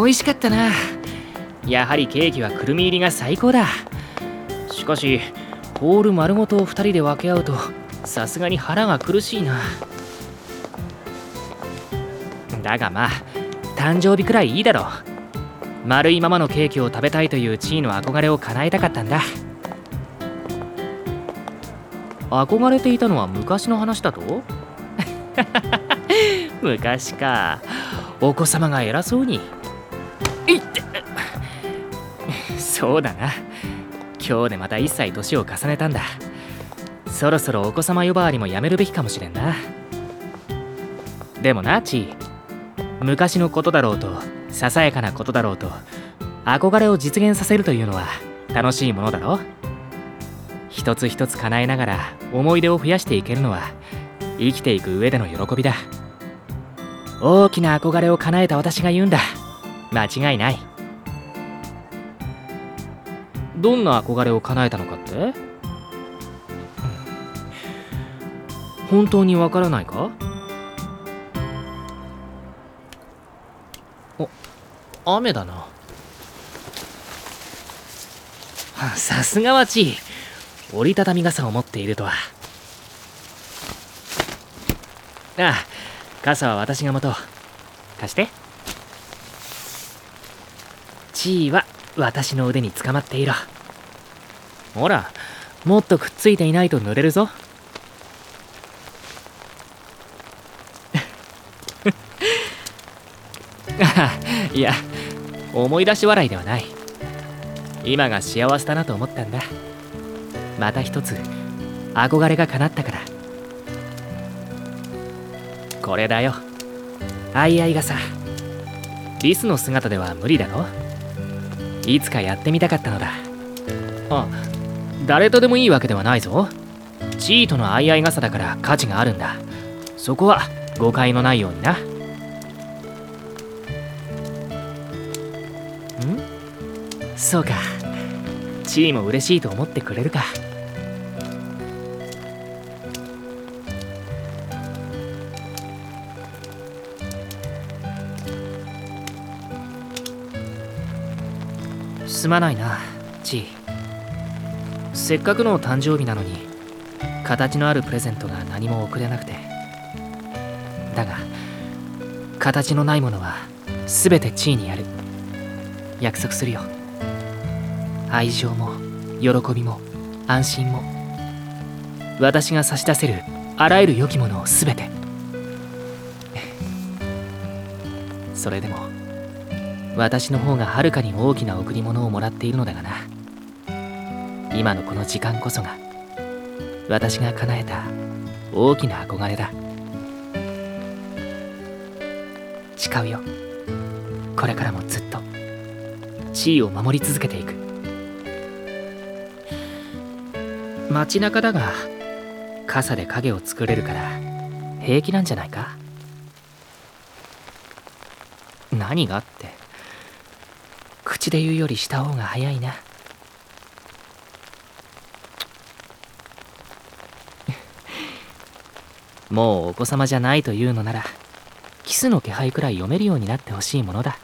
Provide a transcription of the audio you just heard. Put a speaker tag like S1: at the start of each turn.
S1: 美味しかったな。やはりケーキはくるみ入りが最高だ。しかしホール丸ごとを2人で分け合うとさすがに腹が苦しいな。だがまあ誕生日くらいいいだろう。丸いままのケーキを食べたいという地位の憧れを叶えたかったんだ。憧れていたのは昔の話だと？昔か。お子様が偉そうに。そうだな。今日でまた1歳年を重ねたんだ。そろそろお子様呼ばわりもやめるべきかもしれんな。でもなチ昔のことだろうとささやかなことだろうと憧れを実現させるというのは楽しいものだろ一つ一つ叶えながら思い出を増やしていけるのは生きていく上での喜びだ。大きな憧れを叶えた私が言うんだ。間違いない。どんな憧れを叶えたのかって？本当にわからないか？雨だな。さすがはち折りたたみ傘を持っているとは。ああ傘は私が持とう。貸して。地位は私の腕につかまっていろ。ほらもっとくっついていないと濡れるぞ。いや思い出し笑いではない。今が幸せだなと思ったんだ。また一つ憧れが叶ったから。これだよ。あいあい傘リスの姿では無理だろ。いつかやってみたかったのだ。あ誰とでもいいわけではないぞ。チートの相合い傘だから価値があるんだ。そこは誤解のないようにな。ん？そうか。チーも嬉しいと思ってくれるか。すまないなチー。せっかくの誕生日なのに形のあるプレゼントが何も贈れなくて。だが形のないものは全て地位にやる。約束するよ。愛情も喜びも安心も。私が差し出せるあらゆる良きものを全て。それでも私の方がはるかに大きな贈り物をもらっているのだがな。今のこの時間こそが私が叶えた大きな憧れだ。誓うよ。これからもずっと地位を守り続けていく。街中だが傘で影を作れるから平気なんじゃないか？何がって？口で言うよりした方が早いな。もうお子様じゃないというのならキスの気配くらい読めるようになってほしいものだ。